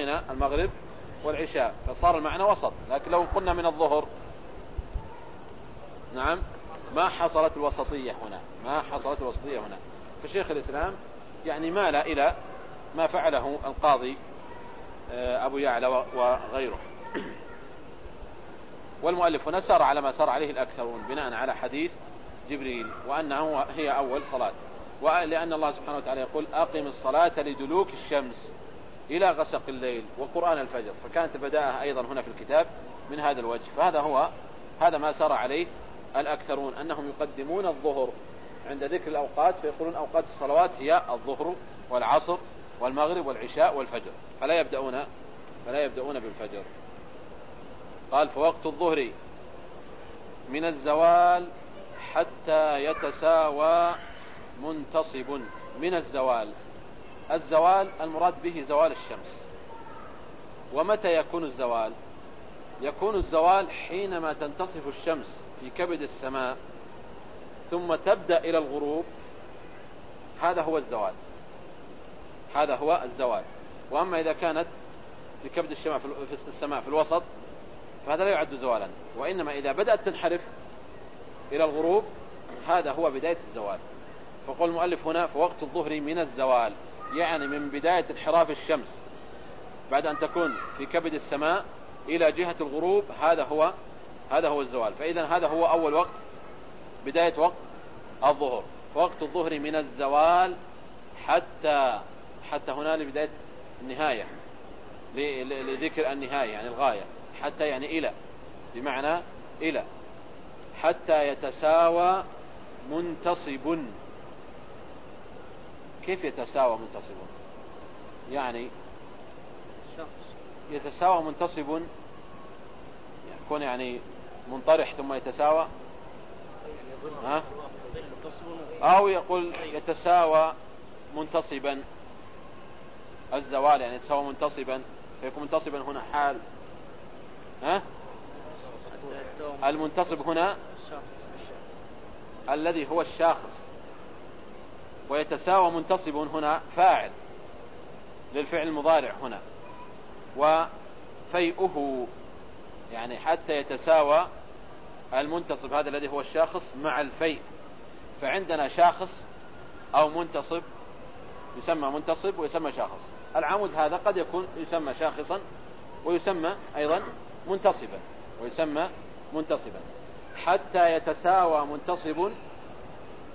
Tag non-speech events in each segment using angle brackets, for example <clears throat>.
وبين المغرب والعشاء فصار المعنى وسط لكن لو قلنا من الظهر. نعم. ما حصلت الوسطية هنا؟ ما حصلت الوسطية هنا؟ فشيخ الإسلام يعني مال إلى ما فعله القاضي آه، أبو يعلى وغيره. <clears throat> والمؤلف هنا سار على ما سار عليه الأكثرون بناء على حديث جبريل وأنه هي أول صلاة. ولأن الله سبحانه وتعالى يقول أقم الصلاة لدلوك الشمس. إلى غسق الليل وقرآن الفجر فكانت البداءة أيضا هنا في الكتاب من هذا الوجه. فهذا هو هذا ما سار عليه الأكثرون أنهم يقدمون الظهر عند ذكر الأوقات فيقولون أوقات الصلوات هي الظهر والعصر والمغرب والعشاء والفجر فلا يبدأون فلا يبدأون بالفجر. قال فوقت الظهر من الزوال حتى يتساوى منتصب من الزوال الزوال المراد به زوال الشمس. ومتى يكون الزوال؟ يكون الزوال حينما تنتصف الشمس في كبد السماء ثم تبدأ إلى الغروب. هذا هو الزوال. هذا هو الزوال. وأما إذا كانت في كبد السماء في الوسط فهذا لا يعد زوالا. وإنما إذا بدأت تنحرف إلى الغروب هذا هو بداية الزوال. فقول المؤلف هنا في وقت الظهر من الزوال. يعني من بداية انحراف الشمس بعد أن تكون في كبد السماء إلى جهة الغروب هذا هو هذا هو الزوال. فإذا هذا هو أول وقت بداية وقت الظهر. وقت الظهر من الزوال حتى حتى هنا لبداية النهاية لذكر النهاية يعني الغاية. حتى يعني إلى بمعنى إلى. حتى يتساوى منتصب. كيف يتساوى منتصب يعني يتساوى منتصب يكون يعني منطرح ثم يتساوى؟ ها؟ أو يقول يتساوى منتصبا. الزوال يعني يتساوى منتصبا فيكون منتصبا هنا حال. ها؟ المنتصب هنا الذي هو الشاخص. ويتساوى منتصب هنا فاعل للفعل المضارع هنا. وفيئه يعني حتى يتساوى المنتصب هذا الذي هو الشاخص مع الفيء. فعندنا شاخص أو منتصب يسمى منتصب ويسمى شاخص. العمود هذا قد يكون يسمى شاخصا ويسمى أيضا منتصبا ويسمى منتصبا. حتى يتساوى منتصب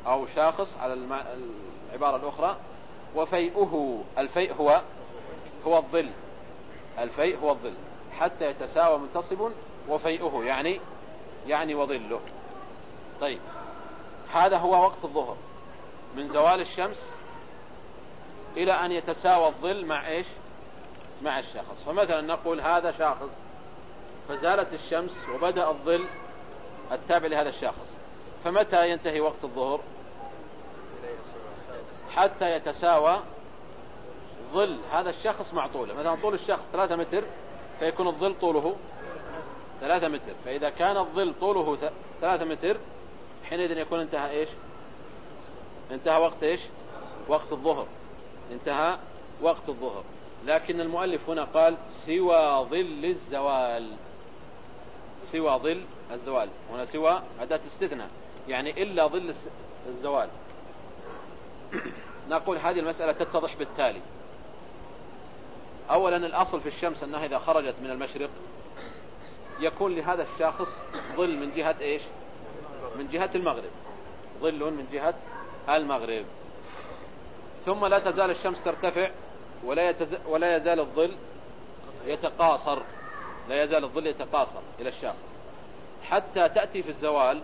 أو شاخص على العبارة الأخرى. وفيئه الفيء هو هو الظل. الفيء هو الظل. حتى يتساوى منتصب وفيئه يعني يعني وظله. طيب. هذا هو وقت الظهر. من زوال الشمس إلى أن يتساوى الظل مع إيش؟ مع الشاخص. فمثلا نقول هذا شاخص فزالت الشمس وبدأ الظل التابع لهذا الشاخص. فمتى ينتهي وقت الظهر؟ حتى يتساوى ظل هذا الشخص مع طوله. مثلا طول الشخص ثلاثة متر فيكون الظل طوله ثلاثة متر. فإذا كان الظل طوله ثلاثة متر حينئذ يكون انتهى إيش؟ انتهى وقت إيش؟ وقت الظهر. انتهى وقت الظهر. لكن المؤلف هنا قال سوى ظل الزوال. سوى ظل الزوال. هنا سوى أداة استثناء. يعني إلا ظل الزوال. نقول هذه المسألة تتضح بالتالي. أولا الأصل في الشمس أنها إذا خرجت من المشرق يكون لهذا الشاخص ظل من جهة إيش؟ من جهة المغرب. ظل من جهة المغرب. ثم لا تزال الشمس ترتفع ولا, يتز... ولا يزال الظل يتقاصر. لا يزال الظل يتقاصر إلى الشاخص حتى تأتي في الزوال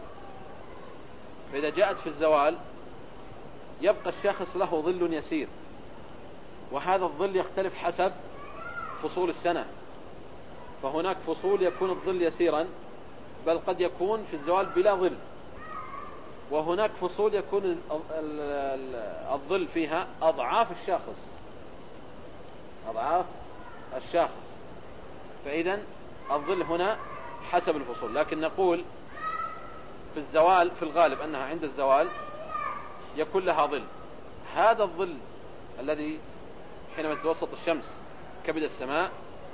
فإذا جاءت في الزوال يبقى الشخص له ظل يسير. وهذا الظل يختلف حسب فصول السنة. فهناك فصول يكون الظل يسيرا بل قد يكون في الزوال بلا ظل. وهناك فصول يكون الظل فيها أضعاف الشاخص. أضعاف الشاخص. فإذا الظل هنا حسب الفصول. لكن نقول في الزوال في الغالب أنها عند الزوال يكون لها ظل. هذا الظل الذي حينما تتوسط الشمس كبد السماء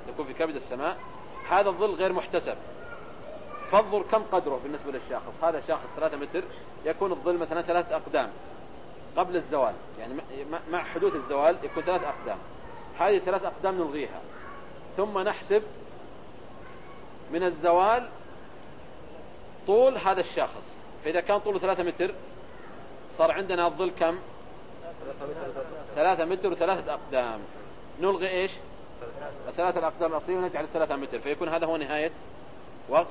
يكون في كبد السماء هذا الظل غير محتسب. فانظر كم قدره بالنسبة للشاخص. هذا شاخص ثلاثة متر يكون الظل مثلا ثلاثة أقدام قبل الزوال. يعني مع حدوث الزوال يكون ثلاث أقدام. هذه ثلاث أقدام نلغيها. ثم نحسب من الزوال طول هذا الشاخص. فإذا كان طوله ثلاثة متر صار عندنا الظل كم؟ ثلاثة متر وثلاثة أقدام. نلغي إيش؟ الثلاثة الأقدام الأصلية ونجعل ثلاثة متر فيكون هذا هو نهاية وقت؟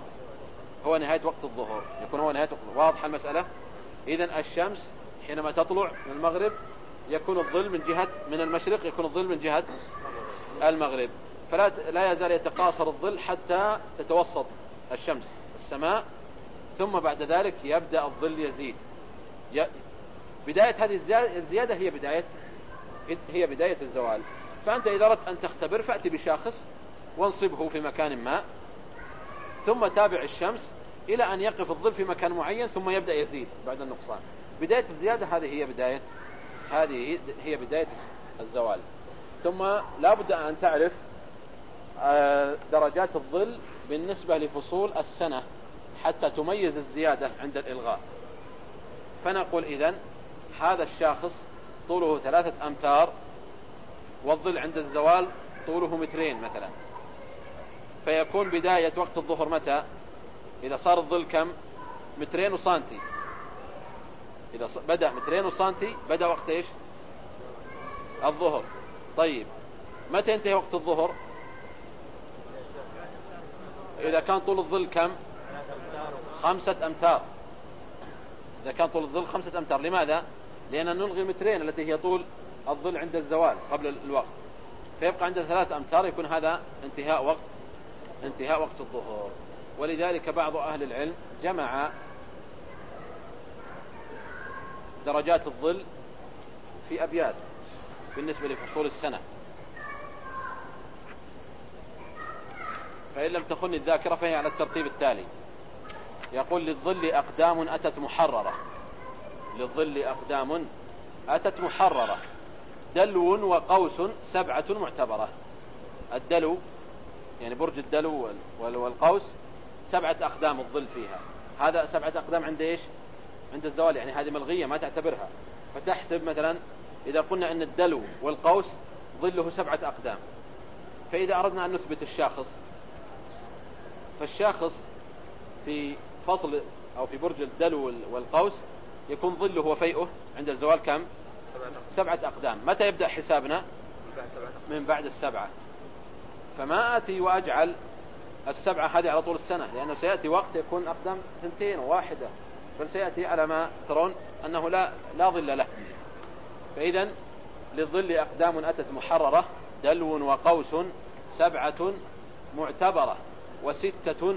هو نهاية وقت الظهر يكون هو نهاية وقت. واضح المسألة؟ إذا الشمس حينما تطلع من المغرب يكون الظل من جهة من المشرق يكون الظل من جهة المغرب. فلا لا يزال يتقاصر الظل حتى تتوسط الشمس السماء ثم بعد ذلك يبدأ الظل يزيد. بداية هذه الزيادة هي بداية هي بداية الزوال. فأنت إذا أردت أن تختبر فأتي بشاخص وانصبه في مكان ما ثم تابع الشمس إلى أن يقف الظل في مكان معين ثم يبدأ يزيد بعد النقصان. بداية الزيادة هذه هي بداية هذه هي بداية الزوال. ثم لا بد أن تعرف آه، درجات الظل بالنسبة لفصول السنة حتى تميز الزيادة عند الإلغاء. فنقول إذن هذا الشاخص طوله ثلاثة أمتار والظل عند الزوال طوله مترين مثلا. فيكون بداية وقت الظهر متى؟ إذا صار الظل كم؟ مترين وسانتي إذا بدأ مترين وسانتي بدأ وقت إيش؟ الظهر. طيب متى ينتهي وقت الظهر؟ إذا كان طول الظل كم؟ خمسة أمتار. إذا كان طول الظل خمسة أمتار لماذا؟ لأن نلغي مترين التي هي طول الظل عند الزوال قبل الوقت. فيبقى عندنا ثلاثة أمتار يكون هذا انتهاء وقت انتهاء وقت الظهر ولذلك بعض أهل العلم جمع درجات الظل في أبيات بالنسبة لفصول السنة. فإن لم تخن الذاكرة فهي على الترتيب التالي. يقول للظل أقدام أتت محررة. للظل أقدام أتت محررة. دلو وقوس سبعة معتبرة. الدلو يعني برج الدلو والقوس سبعة أقدام الظل فيها. هذا سبعة أقدام عند إيش؟ عند الزوال يعني هذه ملغية ما تعتبرها. فتحسب مثلا إذا قلنا أن الدلو والقوس ظله سبعة أقدام. فإذا أردنا أن نثبت الشاخص فالشاخص في فصل أو في برج الدلو والقوس يكون ظله وفيئه عند الزوال كم؟ سبعة أقدام. متى يبدأ حسابنا؟ من بعد السبعة. فما آتي وأجعل السبعة هذه على طول السنة لأنه سيأتي وقت يكون أقدام ثنتين وواحدة بل سيأتي على ما ترون أنه لا, لا ظل له. فإذا للظل أقدام أتت محررة دلو وقوس سبعة معتبرة وستة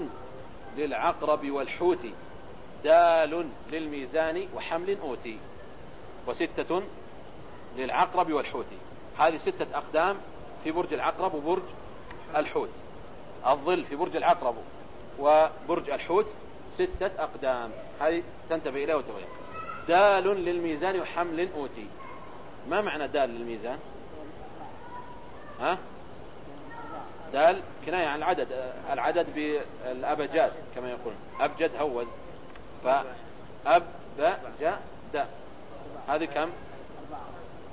للعقرب والحوت. دال للميزان وحمل أوتي وستة للعقرب والحوت. هذه ستة أقدام في برج العقرب وبرج الحوت. الظل في برج العقرب وبرج الحوت ستة أقدام. هذه تنتبه إليه وتبين دال للميزان وحمل أوتي. ما معنى دال للميزان؟ ها؟ دال كناية عن العدد العدد بالأبجاد كما يقول أبجد هوز. فأب جاء دا هذه كم؟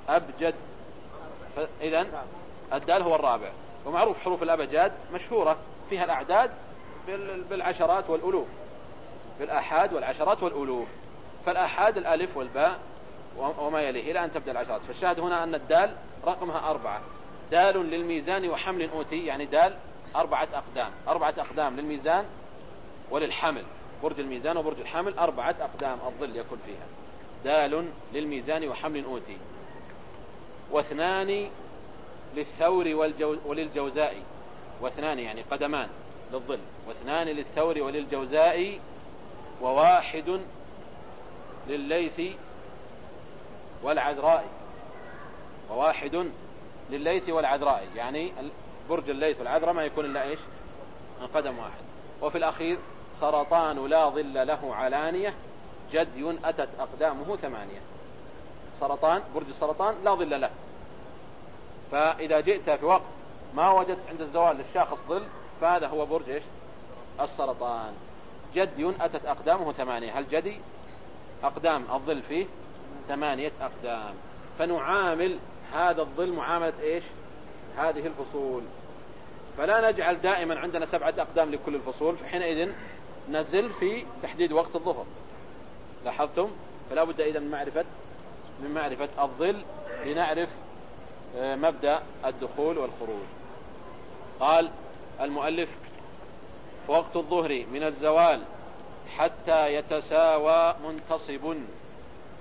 أبجد إذا الدال هو الرابع. ومعروف حروف الأبجاد مشهورة. فيها الأعداد بالعشرات والألوف. بالآحاد والعشرات والألوف. فالآحاد الألف والباء وما يليه إلى أن تبدأ العشرات. فالشاهد هنا أن الدال رقمها أربعة. دال للميزان وحمل أوتي يعني دال أربعة أقدام. أربعة أقدام للميزان وللحمل. برج الميزان وبرج الحمل أربعة أقدام الظل يكون فيها. دال للميزان وحمل أوتي. واثنان للثور والجو وللجوزاء. واثنان يعني قدمان للظل. واثنان للثور وللجوزاء وواحد للليث والعذراء. وواحد للليث والعذراء. يعني برج الليث والعذراء ما يكون إلا إيش؟ من قدم واحد. وفي الأخير سرطان لا ظل له علانية جدي أتت أقدامه ثمانية. سرطان برج السرطان لا ظل له. فإذا جئت في وقت ما وجدت عند الزوال للشاخص ظل فهذا هو برج إيش؟ السرطان. جدي أتت أقدامه ثمانية. هل جدي؟ أقدام الظل فيه ثمانية أقدام. فنعامل هذا الظل معاملة إيش؟ هذه الفصول. فلا نجعل دائما عندنا سبعة أقدام لكل الفصول فحينئذ نزل في تحديد وقت الظهر. لاحظتم؟ فلا بد إذا من معرفة من معرفة الظل لنعرف آه، مبدأ الدخول والخروج. قال المؤلف وقت الظهر من الزوال حتى يتساوى منتصب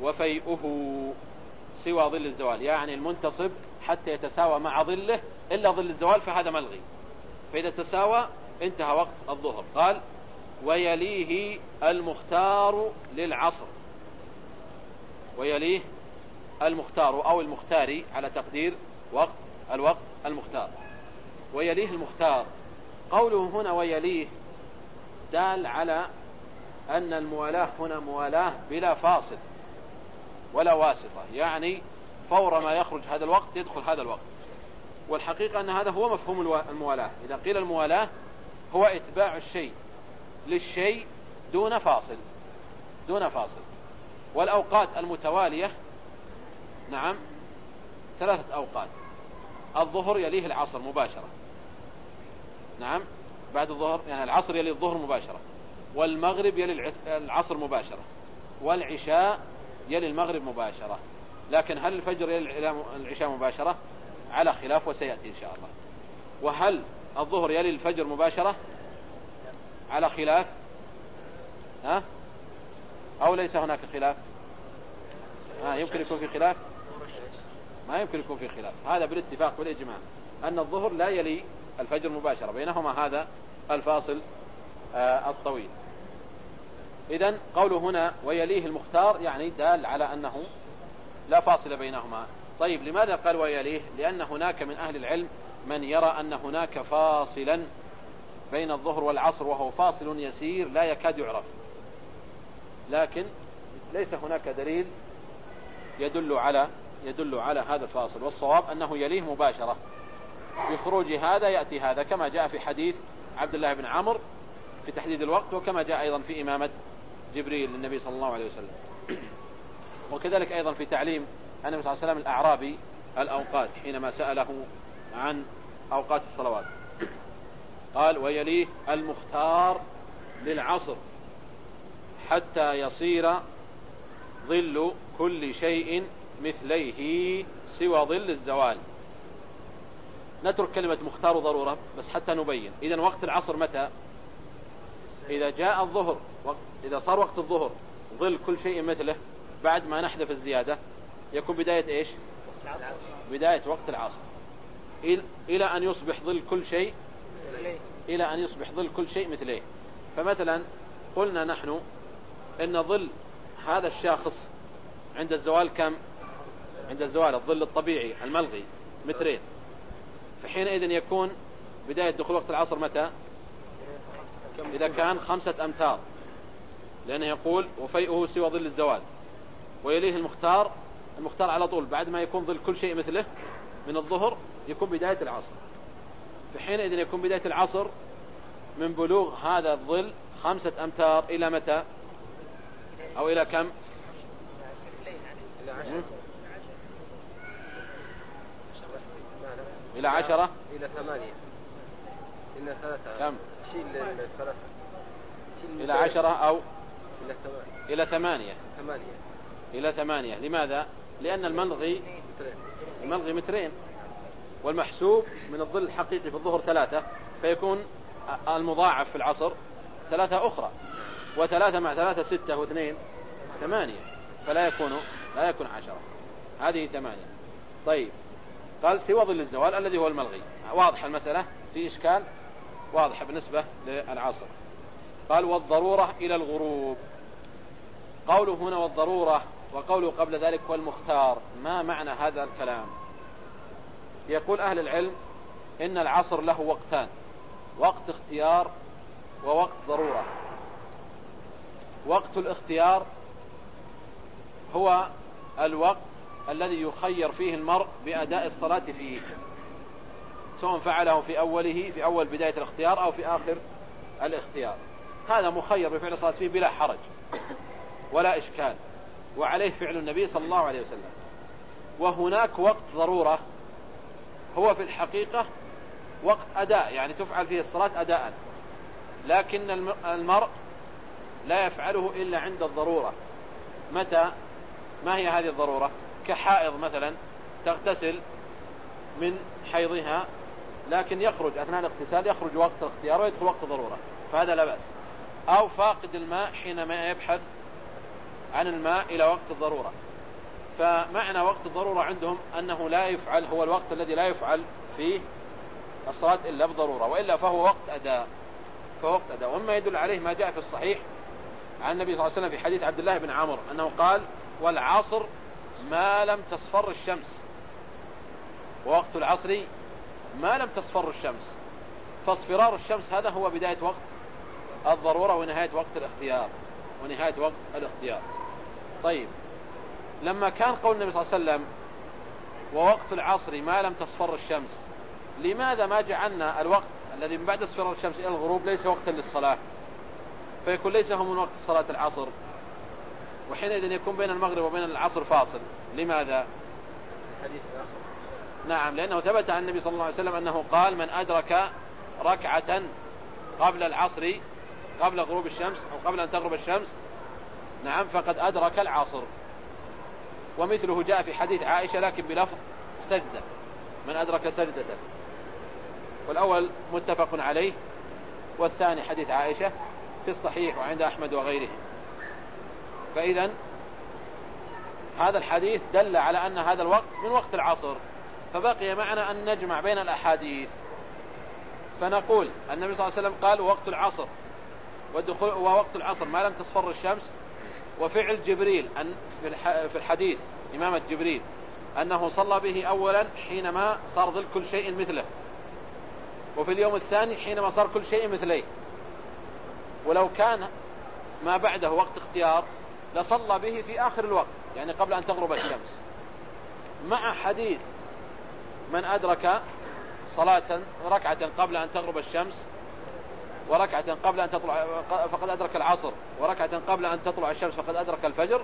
وفيئه سوى ظل الزوال. يعني المنتصب حتى يتساوى مع ظله إلا ظل الزوال فهذا ملغي. فإذا تساوى انتهى وقت الظهر. قال ويليه المختار للعصر. ويليه المختار أو المختاري على تقدير وقت الوقت المختار. ويليه المختار. قوله هنا ويليه دال على أن الموالاة هنا موالاة بلا فاصل ولا واسطة يعني فور ما يخرج هذا الوقت يدخل هذا الوقت. والحقيقة أن هذا هو مفهوم الموالاة. إذا قيل الموالاة هو إتباع الشيء. للشيء دون فاصل. دون فاصل. والأوقات المتوالية نعم ثلاثة أوقات. الظهر يليه العصر مباشرة. نعم بعد الظهر يعني العصر يلي الظهر مباشرة. والمغرب يلي العصر مباشرة. والعشاء يلي المغرب مباشرة. لكن هل الفجر يلي العشاء مباشرة؟ على خلاف وسيأتي إن شاء الله. وهل الظهر يلي الفجر مباشرة؟ على خلاف؟ ها؟ أو ليس هناك خلاف؟ ها يمكن يكون في خلاف؟ ما يمكن يكون في خلاف. هذا بالاتفاق والإجماع أن الظهر لا يلي الفجر مباشرة بينهما هذا الفاصل آه الطويل. إذا قوله هنا ويليه المختار يعني دال على أنه لا فاصل بينهما. طيب لماذا قال ويليه؟ لأن هناك من أهل العلم من يرى أن هناك فاصلا بين الظهر والعصر وهو فاصل يسير لا يكاد يعرف. لكن ليس هناك دليل يدل على يدل على هذا الفاصل والصواب أنه يليه مباشرة. بخروج هذا يأتي هذا كما جاء في حديث عبد الله بن عمرو في تحديد الوقت وكما جاء أيضا في إمامة جبريل للنبي صلى الله عليه وسلم. <clears throat> وكذلك أيضا في تعليم النبي صلى الله عليه وسلم الأعرابي الأوقات حينما سأله عن أوقات الصلوات. قال ويليه المختار للعصر حتى يصير ظل كل شيء مثليه سوى ظل الزوال. نترك كلمة مختار ضرورة بس حتى نبين. إذا وقت العصر متى؟ إذا جاء الظهر إذا صار وقت الظهر ظل كل شيء مثله بعد ما نحذف الزيادة يكون بداية إيش؟ بداية وقت العصر. إلى أن يصبح ظل كل شيء إلى أن يصبح ظل كل شيء مثليه. فمثلا قلنا نحن إن ظل هذا الشاخص عند الزوال كم؟ عند الزوال الظل الطبيعي الملغي مترين. فحينئذ يكون بداية دخول وقت العصر متى؟ إذا كان خمسة أمتار. لأنه يقول وفيئه سوى ظل الزوال. ويليه المختار المختار على طول. بعد ما يكون ظل كل شيء مثله من الظهر يكون بداية العصر. فحينئذ يكون بداية العصر من بلوغ هذا الظل خمسة أمتار إلى متى؟ أو إلى كم؟ إلى عشرة؟ إلى ثمانية. إلى ثلاثة. كم؟ شيل الثلاثة. إلى عشرة أو؟ إلى ثمانية. إلى ثمانية. ثمانية. إلى ثمانية. لماذا؟ لأن الملغي الملغي مترين. والمحسوب من الظل الحقيقي في الظهر ثلاثة فيكون المضاعف في العصر ثلاثة أخرى وثلاثة مع ثلاثة ستة واثنين ثمانية فلا يكون لا يكون عشرة. هذه ثمانية. طيب قال سوى ظل الزوال الذي هو الملغي. واضح المسألة؟ في إشكال؟ واضح بالنسبة للعصر. قال والضرورة إلى الغروب. قوله هنا والضرورة وقوله قبل ذلك والمختار ما معنى هذا الكلام؟ يقول أهل العلم إن العصر له وقتان وقت اختيار ووقت ضرورة. وقت الاختيار هو الوقت الذي يخير فيه المرء بأداء الصلاة فيه سواء فعله في أوله في أول بداية الاختيار أو في آخر الاختيار. هذا مخير بفعل الصلاة فيه بلا حرج ولا إشكال وعليه فعل النبي صلى الله عليه وسلم. وهناك وقت ضرورة هو في الحقيقة وقت أداء يعني تفعل فيه الصلاة أداء. لكن المرء لا يفعله إلا عند الضرورة. متى؟ ما هي هذه الضرورة؟ كحائض مثلا تغتسل من حيضها لكن يخرج أثناء الاغتسال يخرج وقت الاختيار ويدخل وقت ضرورة فهذا لا بأس. أو فاقد الماء حينما يبحث عن الماء إلى وقت الضرورة. فمعنى وقت الضرورة عندهم أنه لا يفعل هو الوقت الذي لا يفعل فيه الصلاة إلا بضرورة وإلا فهو وقت أداء فوقت أداء. وما يدل عليه ما جاء في الصحيح عن النبي صلى الله عليه وسلم في حديث عبد الله بن عمرو أنه قال والعصر ما لم تصفر الشمس. ووقت العصر ما لم تصفر الشمس. فاصفرار الشمس هذا هو بداية وقت الضرورة ونهاية وقت الاختيار ونهاية وقت الاختيار. طيب. لما كان قول النبي صلى الله عليه وسلم ووقت العصر ما لم تصفر الشمس. لماذا ما جعلنا الوقت الذي من بعد اصفرار الشمس إلى الغروب ليس وقتا للصلاة؟ فيكون ليس هو من وقت صلاة العصر. وحينئذ يكون بين المغرب وبين العصر فاصل. لماذا؟ حديث آخر. نعم لأنه ثبت عن النبي صلى الله عليه وسلم أنه قال من أدرك ركعة قبل العصر قبل غروب الشمس أو قبل أن تغرب الشمس نعم فقد أدرك العصر. ومثله جاء في حديث عائشة لكن بلفظ سجدة. من أدرك سجدة والأول متفق عليه والثاني حديث عائشة في الصحيح وعند أحمد وغيره. فإذا هذا الحديث دل على أن هذا الوقت من وقت العصر. فبقي معنا أن نجمع بين الأحاديث. فنقول النبي صلى الله عليه وسلم قال وقت العصر. والدخول ووقت العصر ما لم تصفر الشمس وفعل جبريل أن في الحديث إمامة جبريل أنه صلى به أولا حينما صار ظل كل شيء مثله. وفي اليوم الثاني حينما صار كل شيء مثليه. ولو كان ما بعده وقت اختيار لصلى به في آخر الوقت يعني قبل أن تغرب الشمس. مع حديث من أدرك صلاة ركعة قبل أن تغرب الشمس وركعة قبل أن تطلع فقد أدرك العصر وركعة قبل أن تطلع الشمس فقد أدرك الفجر.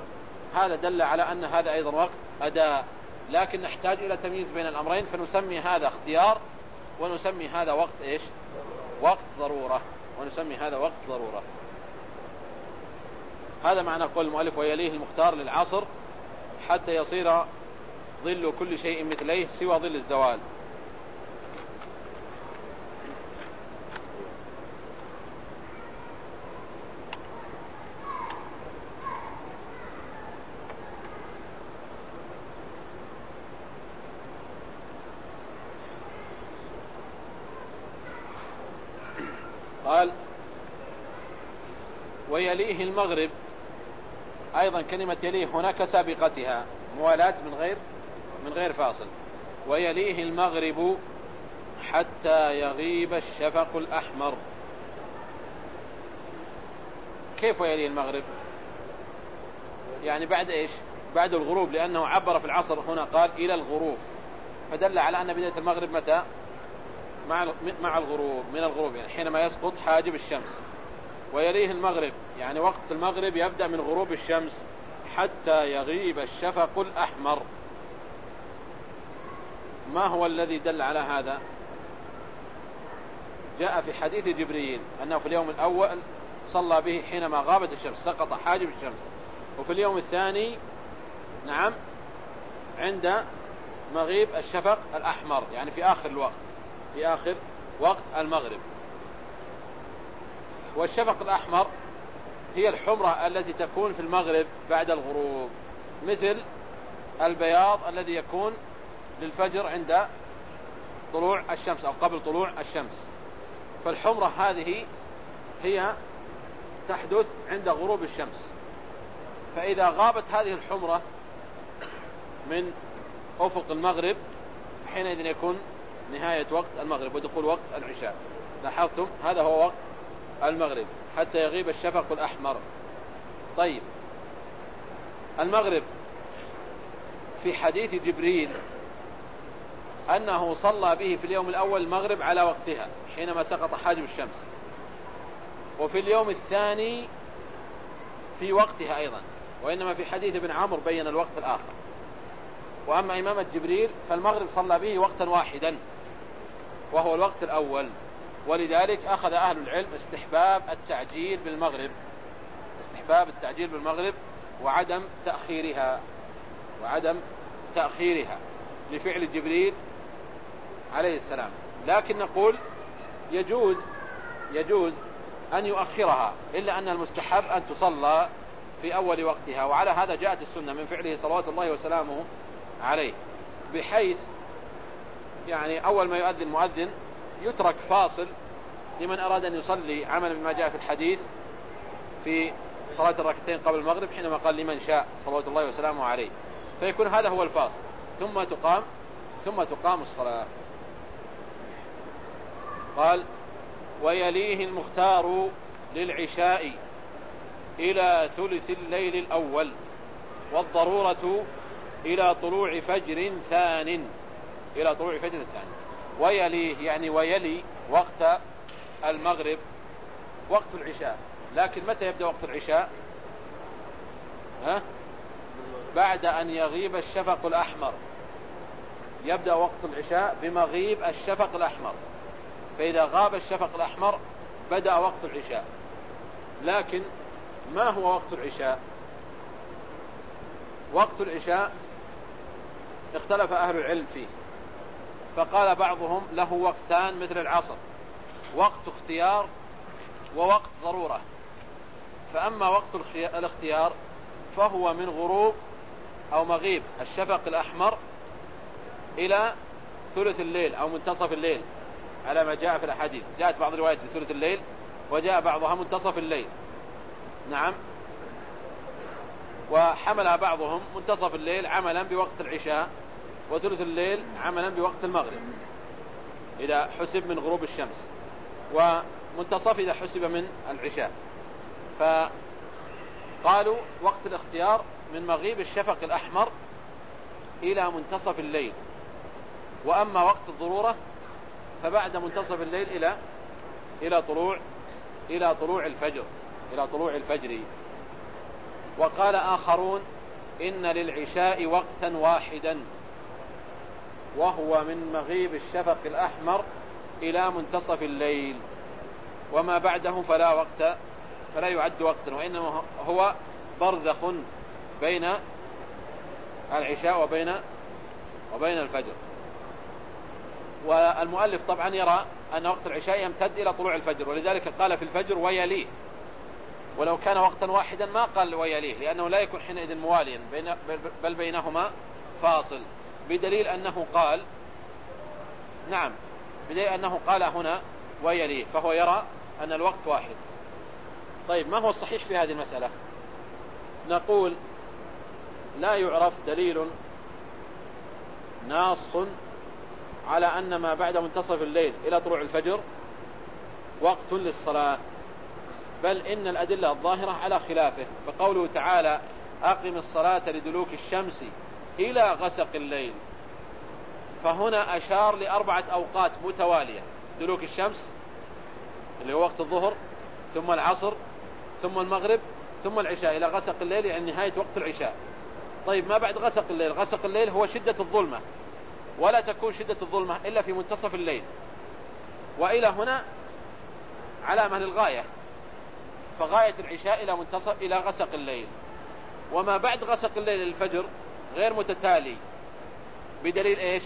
هذا دل على أن هذا أيضا وقت أداء لكن نحتاج إلى تمييز بين الأمرين فنسمي هذا اختيار ونسمي هذا وقت إيش؟ وقت ضرورة ونسمي هذا وقت ضرورة. هذا معنى قول المؤلف ويليه المختار للعصر حتى يصير ظل كل شيء مثليه سوى ظل الزوال قال ويليه المغرب أيضا كلمة يليه هناك سابقتها موالاة من غير من غير فاصل. ويليه المغرب حتى يغيب الشفق الأحمر. كيف ويليه المغرب؟ يعني بعد إيش؟ بعد الغروب لأنه عبر في العصر هنا قال إلى الغروب. فدل على أن بداية المغرب متى؟ مع مع الغروب من الغروب يعني حينما يسقط حاجب الشمس. ويليه المغرب. يعني وقت المغرب يبدأ من غروب الشمس حتى يغيب الشفق الأحمر. ما هو الذي دل على هذا؟ جاء في حديث جبريل أنه في اليوم الأول صلى به حينما غابت الشمس سقط حاجب الشمس. وفي اليوم الثاني نعم عند مغيب الشفق الأحمر يعني في آخر الوقت في آخر وقت المغرب. والشفق الأحمر هي الحمرة التي تكون في المغرب بعد الغروب مثل البياض الذي يكون للفجر عند طلوع الشمس أو قبل طلوع الشمس. فالحمرة هذه هي تحدث عند غروب الشمس. فإذا غابت هذه الحمرة من أفق المغرب حينئذ يكون نهاية وقت المغرب ودخول وقت العشاء. لاحظتم؟ هذا هو وقت المغرب حتى يغيب الشفق الأحمر. طيب. المغرب. في حديث جبريل أنه صلى به في اليوم الأول المغرب على وقتها حينما سقط حاجب الشمس. وفي اليوم الثاني في وقتها أيضا وإنما في حديث ابن عمرو بين الوقت الآخر. وأما إمامة جبريل فالمغرب صلى به وقتا واحدا وهو الوقت الأول. ولذلك أخذ أهل العلم استحباب التعجيل بالمغرب استحباب التعجيل بالمغرب وعدم تأخيرها وعدم تأخيرها لفعل جبريل عليه السلام. لكن نقول يجوز يجوز أن يؤخرها إلا أن المستحب أن تصلى في أول وقتها وعلى هذا جاءت السنة من فعله صلوات الله وسلامه عليه بحيث يعني أول ما يؤذن مؤذن يترك فاصل لمن أراد أن يصلي عملا بما جاء في الحديث في صلاة الركعتين قبل المغرب حينما قال لمن شاء صلوات الله وسلامه عليه. فيكون هذا هو الفاصل. ثم تقام ثم تقام الصلاة. قال ويليه المختار للعشاء إلى ثلث الليل الأول والضرورة إلى طلوع فجر ثان. إلى طلوع فجر ثان. ويليه يعني ويلي وقت المغرب وقت العشاء. لكن متى يبدأ وقت العشاء؟ ها؟ بعد أن يغيب الشفق الأحمر. يبدأ وقت العشاء بمغيب الشفق الأحمر. فإذا غاب الشفق الأحمر بدأ وقت العشاء. لكن ما هو وقت العشاء؟ وقت العشاء اختلف أهل العلم فيه. فقال بعضهم له وقتان مثل العصر. وقت اختيار ووقت ضرورة. فأما وقت الاختيار فهو من غروب أو مغيب الشفق الأحمر إلى ثلث الليل أو منتصف الليل على ما جاء في الأحاديث. جاءت بعض الروايات في ثلث الليل وجاء بعضها منتصف الليل. نعم. وحملها بعضهم منتصف الليل عملا بوقت العشاء. وثلث الليل عملا بوقت المغرب إذا حسب من غروب الشمس ومنتصف إذا حسب من العشاء. فقالوا وقت الاختيار من مغيب الشفق الأحمر إلى منتصف الليل. وأما وقت الضرورة فبعد منتصف الليل إلى إلى طلوع إلى طلوع الفجر إلى طلوع الفجر. وقال آخرون إن للعشاء وقتا واحدا. وهو من مغيب الشفق الأحمر إلى منتصف الليل. وما بعده فلا وقت فلا يعد وقتا وإنما هو برزخ بين العشاء وبين وبين الفجر. والمؤلف طبعا يرى أن وقت العشاء يمتد إلى طلوع الفجر ولذلك قال في الفجر ويليه. ولو كان وقتا واحدا ما قال ويليه لأنه لا يكون حينئذ مواليا بين بل بينهما فاصل. بدليل أنه قال نعم بدليل أنه قال هنا ويليه فهو يرى أن الوقت واحد. طيب ما هو الصحيح في هذه المسألة؟ نقول لا يعرف دليل ناص على أن ما بعد منتصف الليل إلى طلوع الفجر وقت للصلاة بل إن الأدلة الظاهرة على خلافه فقوله تعالى أقم الصلاة لدلوك الشمس إلى غسق الليل. فهنا أشار لأربعة أوقات متوالية. دلوك الشمس اللي هو وقت الظهر ثم العصر ثم المغرب ثم العشاء. إلى غسق الليل يعني نهاية وقت العشاء. طيب ما بعد غسق الليل؟ غسق الليل هو شدة الظلمة. ولا تكون شدة الظلمة إلا في منتصف الليل. وإلى هنا علامة للغاية فغاية العشاء إلى منتصف إلى غسق الليل. وما بعد غسق الليل الفجر غير متتالي. بدليل إيش؟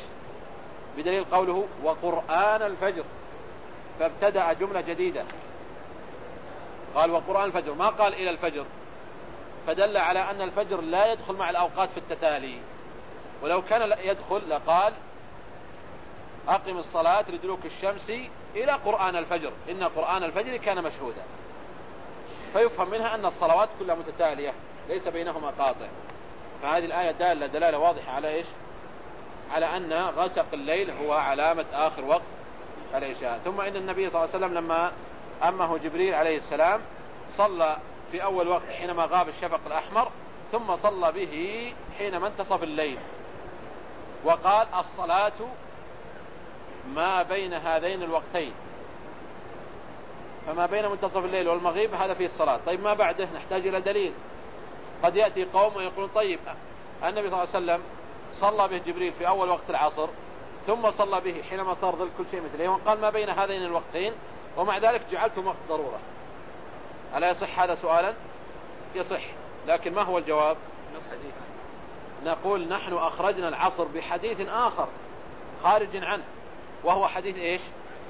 بدليل قوله وقرآن الفجر. فابتدأ جملة جديدة. قال وقرآن الفجر. ما قال إلى الفجر؟ فدل على أن الفجر لا يدخل مع الأوقات في التتالي. ولو كان يدخل لقال أقم الصلاة لدلوك الشمس إلى قرآن الفجر. إن قرآن الفجر كان مشهودا. فيفهم منها أن الصلوات كلها متتالية ليس بينهما قاطع. فهذه الآية دالة دلالة واضحة على إيش؟ على أن غسق الليل هو علامة آخر وقت العشاء. ثم إن النبي صلى الله عليه وسلم لما أمه جبريل عليه السلام صلى في أول وقت حينما غاب الشفق الأحمر ثم صلى به حينما انتصف الليل. وقال الصلاة ما بين هذين الوقتين. فما بين منتصف الليل والمغيب هذا فيه الصلاة. طيب ما بعده؟ نحتاج إلى دليل. قد يأتي قوم ويقولون طيب النبي صلى الله عليه وسلم صلى به جبريل في أول وقت العصر ثم صلى به حينما صار ظل كل شيء مثله وقال ما بين هذين الوقتين؟ ومع ذلك جعلتم وقت ضرورة. ألا يصح هذا سؤالا؟ يصح لكن ما هو الجواب؟ نقول نحن أخرجنا العصر بحديث آخر خارج عنه وهو حديث إيش؟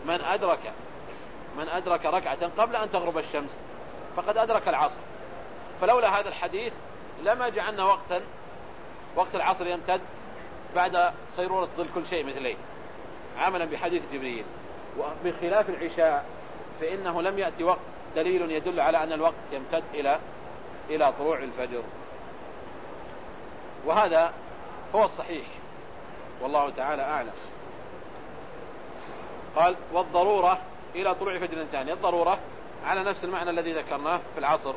من أدرك من أدرك ركعة قبل أن تغرب الشمس فقد أدرك العصر. فلولا هذا الحديث لما جعلنا وقتا وقت العصر يمتد بعد صيرورة ظل كل شيء مثليه. عملا بحديث جبريل. وبخلاف العشاء فإنه لم يأتي وقت دليل يدل على أن الوقت يمتد إلى إلى طلوع الفجر. وهذا هو الصحيح. والله تعالى أعلم. قال والضرورة إلى طلوع فجر ثاني. الضرورة على نفس المعنى الذي ذكرناه في العصر.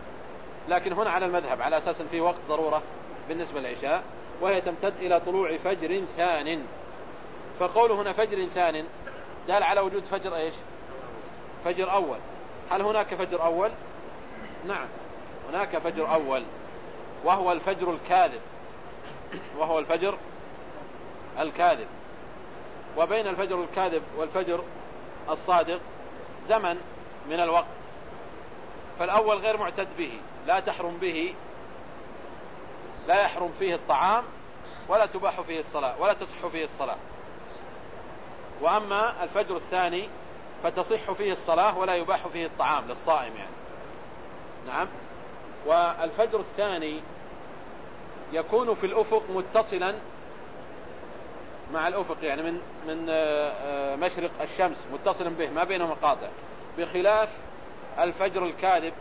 لكن هنا على المذهب على أساس في وقت ضرورة بالنسبة للعشاء وهي تمتد إلى طلوع فجر ثان. فقوله هنا فجر ثان دال على وجود فجر إيش؟ فجر أول. هل هناك فجر أول؟ نعم هناك فجر أول وهو الفجر الكاذب. وهو الفجر الكاذب. وبين الفجر الكاذب والفجر الصادق زمن من الوقت. فالأول غير معتد به لا تحرم به لا يحرم فيه الطعام ولا تباح فيه الصلاة ولا تصح فيه الصلاة. وأما الفجر الثاني فتصح فيه الصلاة ولا يباح فيه الطعام للصائم يعني. نعم. والفجر الثاني يكون في الأفق متصلا مع الأفق يعني من من آه، آه، مشرق الشمس متصلا به ما بينه مقاطع بخلاف الفجر الكاذب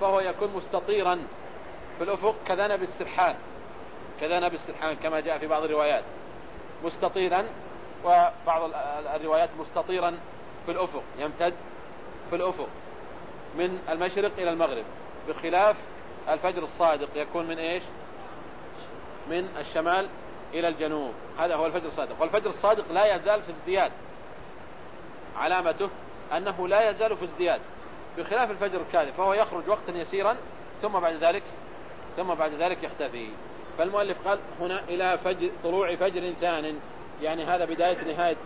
فهو يكون مستطيرا في الأفق كذنب السرحان كذنب السرحان كما جاء في بعض الروايات مستطيرا وبعض الروايات مستطيرا في الأفق يمتد في الأفق من المشرق إلى المغرب بخلاف الفجر الصادق يكون من إيش؟ من الشمال إلى الجنوب هذا هو الفجر الصادق والفجر الصادق لا يزال في ازدياد علامته أنه لا يزال في ازدياد. بخلاف الفجر الكاذب فهو يخرج وقتا يسيرا ثم بعد ذلك ثم بعد ذلك يختفي. فالمؤلف قال هنا إلى فجر طلوع فجر ثان يعني هذا بداية نهاية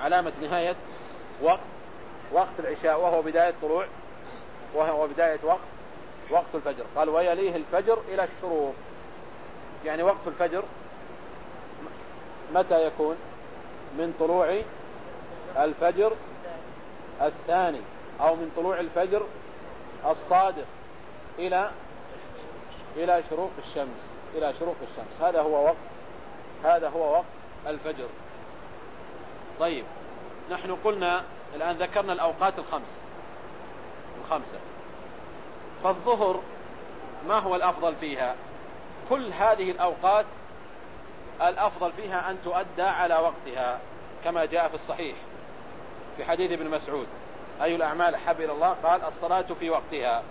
علامة نهاية وقت وقت العشاء وهو بداية طلوع وهو بداية وقت وقت الفجر. قال ويليه الفجر إلى الشروق. يعني وقت الفجر متى يكون؟ من طلوع الفجر الثاني. أو من طلوع الفجر الصادق إلى إلى شروق الشمس إلى شروق الشمس. هذا هو وقت هذا هو وقت الفجر. طيب نحن قلنا الآن ذكرنا الأوقات الخمس الخمسة. فالظهر ما هو الأفضل فيها؟ كل هذه الأوقات الأفضل فيها أن تؤدى على وقتها كما جاء في الصحيح في حديث ابن مسعود. أي الأعمال أحب إلى الله؟ قال الصلاة في وقتها.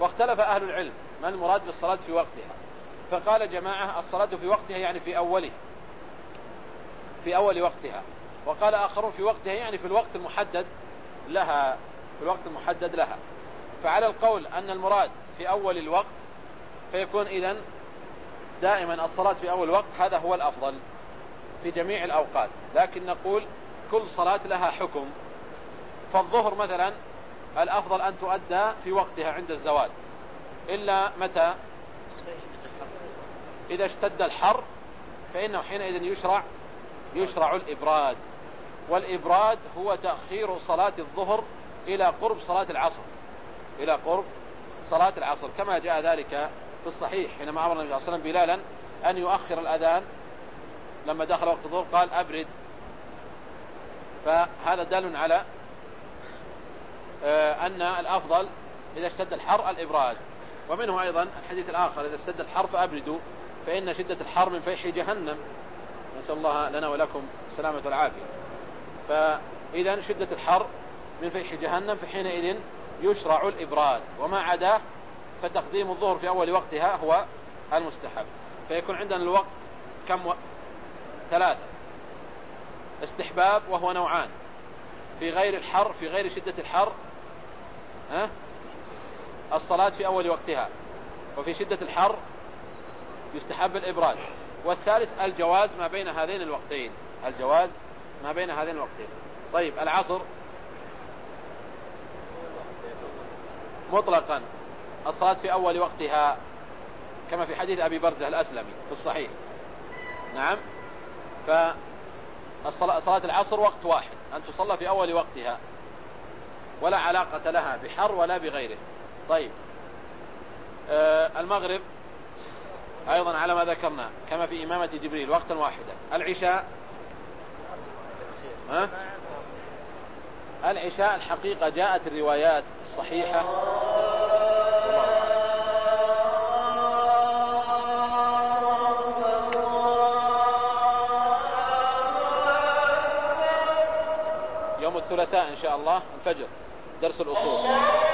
واختلف أهل العلم ما المراد بالصلاة في وقتها. فقال جماعة الصلاة في وقتها يعني في أوله في أول وقتها. وقال آخرون في وقتها يعني في الوقت المحدد لها في الوقت المحدد لها. فعلى القول أن المراد في أول الوقت فيكون إذن دائما الصلاة في أول وقت هذا هو الأفضل في جميع الأوقات. لكن نقول كل صلاة لها حكم. فالظهر مثلا الأفضل أن تؤدى في وقتها عند الزوال. إلا متى؟ إذا اشتد الحر فإنه حينئذ يشرع يشرع الإبراد. والإبراد هو تأخير صلاة الظهر إلى قرب صلاة العصر. إلى قرب صلاة العصر كما جاء ذلك في الصحيح حينما أمر النبي صلى الله عليه وسلم بلالا أن يؤخر الأذان. لما دخل وقت الظهر قال أبرد. فهذا دال على أن الأفضل إذا اشتد الحر الإبراد. ومنه أيضا الحديث الآخر إذا اشتد الحر فأبردوا فإن شدة الحر من فيح جهنم. نسأل الله لنا ولكم السلامة والعافية. فإذا شدة الحر من فيح جهنم فحينئذ يشرع الإبراد. وما عداه فتقديم الظهر في أول وقتها هو المستحب. فيكون عندنا الوقت كم و... ثلاثة. استحباب وهو نوعان. في غير الحر في غير شدة الحر الصلاة في أول وقتها. وفي شدة الحر يستحب الإبراد. والثالث الجواز ما بين هذين الوقتين. الجواز ما بين هذين الوقتين. طيب العصر مطلقا. الصلاة في أول وقتها كما في حديث أبي برزة الأسلمي في الصحيح. نعم. فالصلاة صلاة العصر وقت واحد. أن تصلى في أول وقتها. ولا علاقة لها بحر ولا بغيره. طيب. آه المغرب أيضا على ما ذكرنا كما في إمامة جبريل وقتا واحدا. العشاء ها؟ العشاء الحقيقة جاءت الروايات الصحيحة. يوم الثلاثاء إن شاء الله الفجر. درس الأصول.